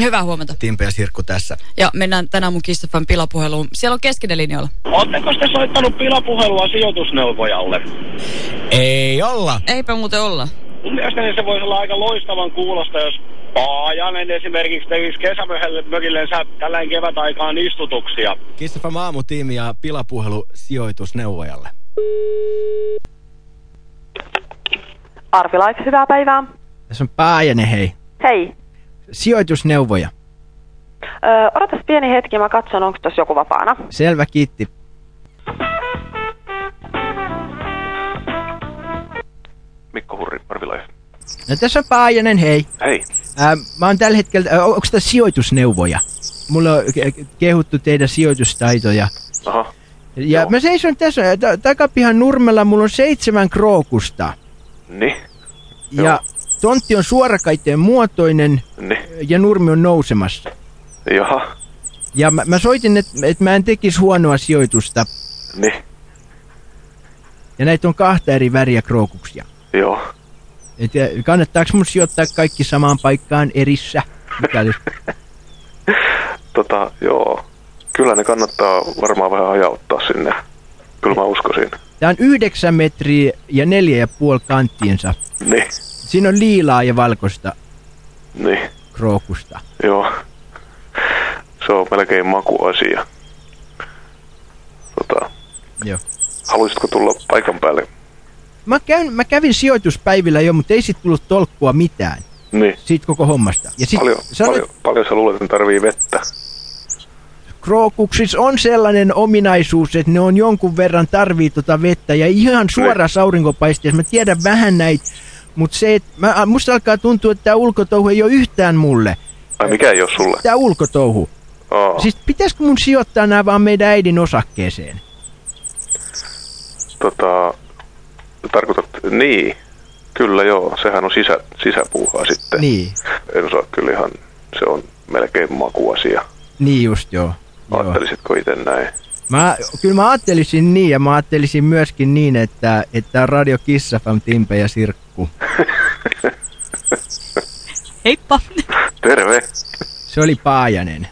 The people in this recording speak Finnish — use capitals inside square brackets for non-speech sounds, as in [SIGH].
Hyvää huomenta. Timpe ja Sirkku tässä. Ja mennään tänään mun Kissafan pilapuheluun. Siellä on keskinen linjoilla. Oletteko te soittanut pilapuhelua sijoitusneuvojalle? Ei olla. Eipä muuten olla. Mun mielestäni se voisi olla aika loistavan kuulosta, jos Paajanen esimerkiksi tekisi kesämökillensä tällainen kevätaikaan istutuksia. Kissafam aamutiimi ja pilapuhelu sijoitusneuvojalle. Arfi Life, hyvää päivää. Tässä on Paajanen, hei. Hei. Sijoitusneuvoja. Öö, odotas pieni hetki, mä katson, onko tässä joku vapaana. Selvä, kiitti. Mikko Hurri, Arvilaife. No tässä on Paajanen, hei. Hei. Ää, mä oon tällä hetkellä, ää, onko tässä sijoitusneuvoja? Mulla on ke- kehuttu teidän sijoitustaitoja. Aha. Ja Joo. mä seison tässä takapihan nurmella, mulla on seitsemän krookusta. Niin. Ja Joo. Tontti on suorakaiteen muotoinen Niin. ja nurmi on nousemassa. Jaha. Ja mä, mä soitin, että et mä en tekisi huonoa sijoitusta. Niin. Ja näitä on kahta eri väriä krookuksia. Joo. Et, kannattaako mun sijoittaa kaikki samaan paikkaan erissä? Mikäli... [LAUGHS] Tota, joo. Kyllä ne kannattaa varmaan vähän hajauttaa sinne. Kyllä mä uskoisin. Tää on yhdeksän metriä ja neljä ja puoli kanttiinsa. Niin. Siinä on liilaa ja valkoista Niin. krookusta. Joo. Se on melkein makuasia. Tota, Joo. haluaisitko tulla paikan päälle? Mä, käyn, mä kävin sijoituspäivillä jo, mutta ei sit tullut tolkkua mitään Niin. siitä koko hommasta. Ja sit Paljon, sä olet- paljon, paljon sä luulet, että tarvii vettä? krookuksissa on sellainen ominaisuus, että ne on jonkun verran tarvii tota vettä ja ihan suorassa aurinkopaisteessa. Mä tiedän vähän näitä, mutta se, että mä, musta alkaa tuntua, että tämä ulkotouhu ei ole yhtään mulle. Ai mikä ei ole sulle? Tämä ulkotouhu. Aa, Siis pitäisikö mun sijoittaa nämä vaan meidän äidin osakkeeseen? tota, tarkoitat, niin. Kyllä joo, sehän on sisä, sisäpuuhaa sitten. Niin, En osaa kyllä ihan, se on melkein makuasia. niin just joo. joo. Ajattelisitko itse näin? Mä, kyllä mä ajattelisin niin ja mä ajattelisin myöskin niin, että, että Radio Kiss FM, Timpe ja Sirkku. [LAUGHS] Heippa. Terve! Se oli Paajanen.